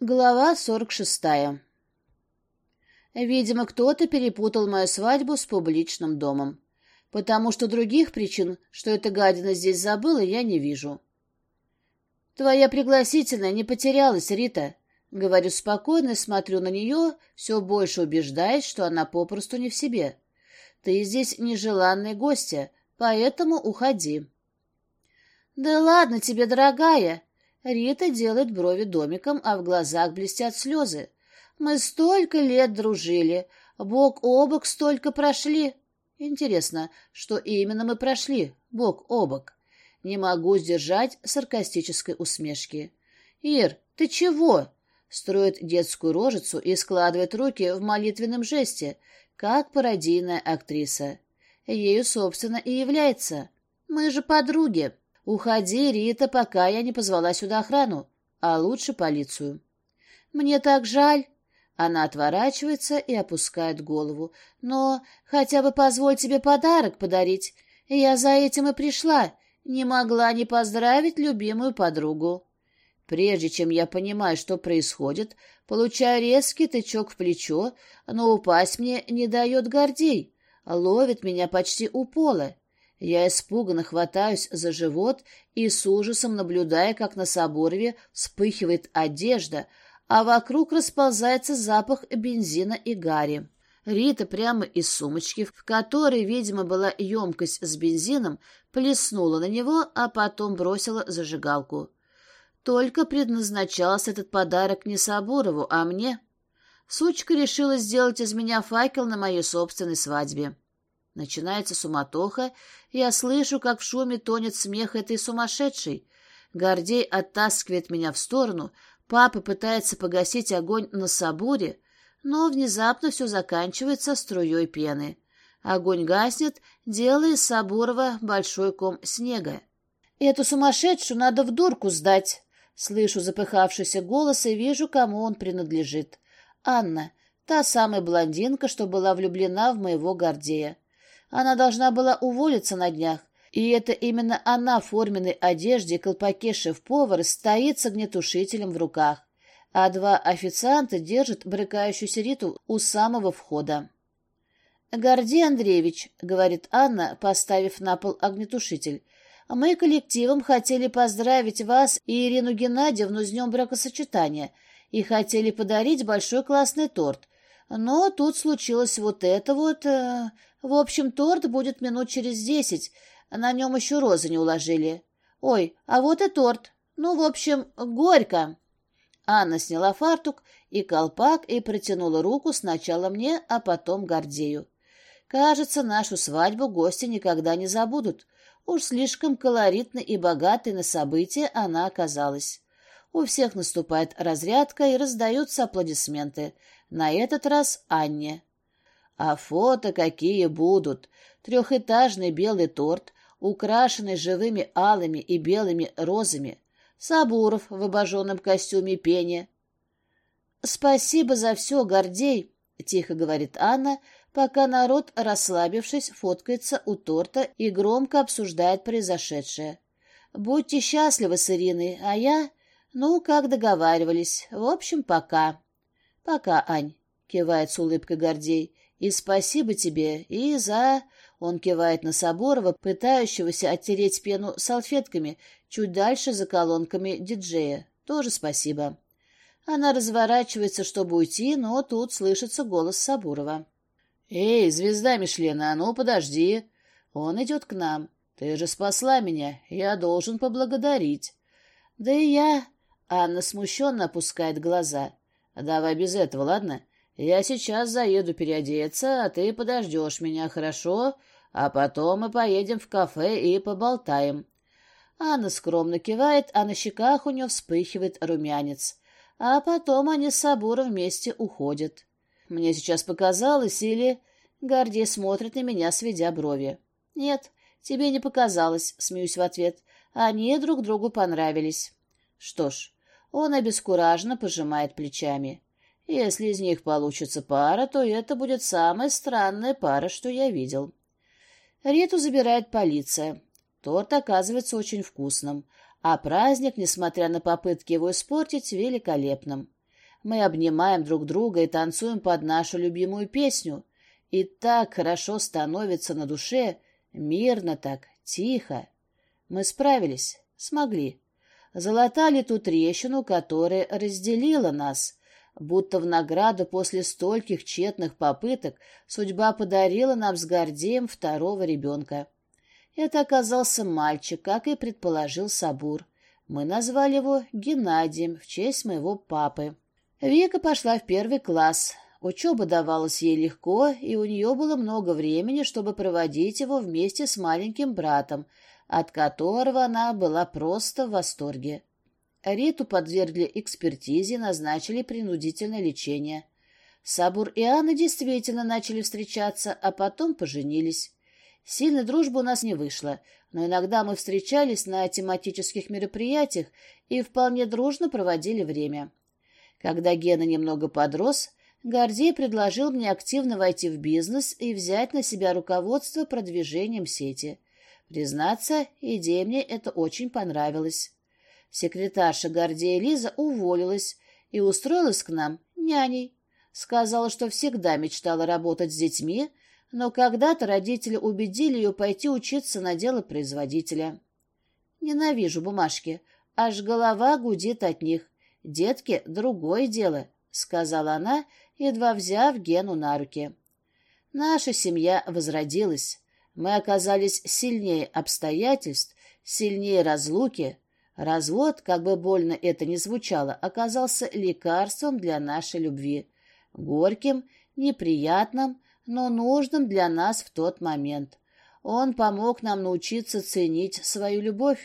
Глава сорок шестая. Видимо, кто-то перепутал мою свадьбу с публичным домом, потому что других причин, что эта гадина здесь забыла, я не вижу. «Твоя пригласительная не потерялась, Рита», — говорю спокойно, смотрю на нее, все больше убеждаясь, что она попросту не в себе. «Ты здесь нежеланная гостья, поэтому уходи». «Да ладно тебе, дорогая!» Рита делает брови домиком, а в глазах блестят слезы. «Мы столько лет дружили, бок о бок столько прошли». Интересно, что именно мы прошли, бок о бок? Не могу сдержать саркастической усмешки. «Ир, ты чего?» Строит детскую рожицу и складывает руки в молитвенном жесте, как пародийная актриса. Ею, собственно, и является. «Мы же подруги». «Уходи, Рита, пока я не позвала сюда охрану, а лучше полицию». «Мне так жаль». Она отворачивается и опускает голову. «Но хотя бы позволь тебе подарок подарить. Я за этим и пришла. Не могла не поздравить любимую подругу». Прежде чем я понимаю, что происходит, получаю резкий тычок в плечо, но упасть мне не дает Гордей. Ловит меня почти у пола. Я испуганно хватаюсь за живот и с ужасом наблюдая, как на Соборове вспыхивает одежда, а вокруг расползается запах бензина и гари. Рита прямо из сумочки, в которой, видимо, была емкость с бензином, плеснула на него, а потом бросила зажигалку. Только предназначался этот подарок не Сабурову, а мне. Сучка решила сделать из меня факел на моей собственной свадьбе. Начинается суматоха, я слышу, как в шуме тонет смех этой сумасшедшей. Гордей оттаскивает меня в сторону, папа пытается погасить огонь на сабуре, но внезапно все заканчивается струей пены. Огонь гаснет, делая из Сабурова большой ком снега. «Эту сумасшедшую надо в дурку сдать!» Слышу запыхавшийся голос и вижу, кому он принадлежит. Анна, та самая блондинка, что была влюблена в моего Гордея. Она должна была уволиться на днях, и это именно она в форменной одежде колпаке шеф-повара стоит с огнетушителем в руках, а два официанта держат брыкающуюся Риту у самого входа. «Гордей Андреевич», — говорит Анна, поставив на пол огнетушитель, — «мы коллективом хотели поздравить вас и Ирину Геннадьевну с днем бракосочетания и хотели подарить большой классный торт, но тут случилось вот это вот... В общем, торт будет минут через десять, на нем еще розы не уложили. Ой, а вот и торт. Ну, в общем, горько. Анна сняла фартук и колпак и протянула руку сначала мне, а потом Гордею. Кажется, нашу свадьбу гости никогда не забудут. Уж слишком колоритной и богатой на события она оказалась. У всех наступает разрядка и раздаются аплодисменты. На этот раз Анне. А фото какие будут! Трехэтажный белый торт, украшенный живыми алыми и белыми розами. Сабуров в обожженном костюме пени. «Спасибо за все, Гордей», — тихо говорит Анна, пока народ, расслабившись, фоткается у торта и громко обсуждает произошедшее. «Будьте счастливы с Ириной, а я...» «Ну, как договаривались. В общем, пока». «Пока, Ань», — кивает с улыбкой Гордей. И спасибо тебе и за...» Он кивает на Соборова, пытающегося оттереть пену салфетками, чуть дальше за колонками диджея. «Тоже спасибо». Она разворачивается, чтобы уйти, но тут слышится голос Сабурова. «Эй, звезда Мишлена, ну подожди!» Он идет к нам. «Ты же спасла меня, я должен поблагодарить». «Да и я...» Анна смущенно опускает глаза. «Давай без этого, ладно? Я сейчас заеду переодеться, а ты подождешь меня, хорошо? А потом мы поедем в кафе и поболтаем». Анна скромно кивает, а на щеках у нее вспыхивает румянец. А потом они с Сабуром вместе уходят. Мне сейчас показалось, или... Гордей смотрит на меня, сведя брови. «Нет, тебе не показалось», — смеюсь в ответ. «Они друг другу понравились». Что ж, он обескураженно пожимает плечами. Если из них получится пара, то это будет самая странная пара, что я видел. Риту забирает полиция. Торт оказывается очень вкусным, а праздник, несмотря на попытки его испортить, великолепным. Мы обнимаем друг друга и танцуем под нашу любимую песню. И так хорошо становится на душе, мирно так, тихо. Мы справились, смогли. Залатали ту трещину, которая разделила нас. Будто в награду после стольких тщетных попыток судьба подарила нам с Гордеем второго ребенка. Это оказался мальчик, как и предположил Сабур. Мы назвали его Геннадием в честь моего папы. Вика пошла в первый класс. Учеба давалась ей легко, и у нее было много времени, чтобы проводить его вместе с маленьким братом, от которого она была просто в восторге. Риту подвергли экспертизе, назначили принудительное лечение. Сабур и Анна действительно начали встречаться, а потом поженились. Сильной дружбы у нас не вышло, но иногда мы встречались на тематических мероприятиях и вполне дружно проводили время. Когда Гена немного подрос, Гордей предложил мне активно войти в бизнес и взять на себя руководство продвижением сети. Признаться, идея мне это очень понравилась. Секретарша Гордея Лиза уволилась и устроилась к нам няней. Сказала, что всегда мечтала работать с детьми, но когда-то родители убедили ее пойти учиться на дело производителя. Ненавижу бумажки, аж голова гудит от них. Детки — другое дело, — сказала она, едва взяв Гену на руки. Наша семья возродилась. Мы оказались сильнее обстоятельств, сильнее разлуки. Развод, как бы больно это ни звучало, оказался лекарством для нашей любви. Горьким, неприятным, но нужным для нас в тот момент. Он помог нам научиться ценить свою любовь.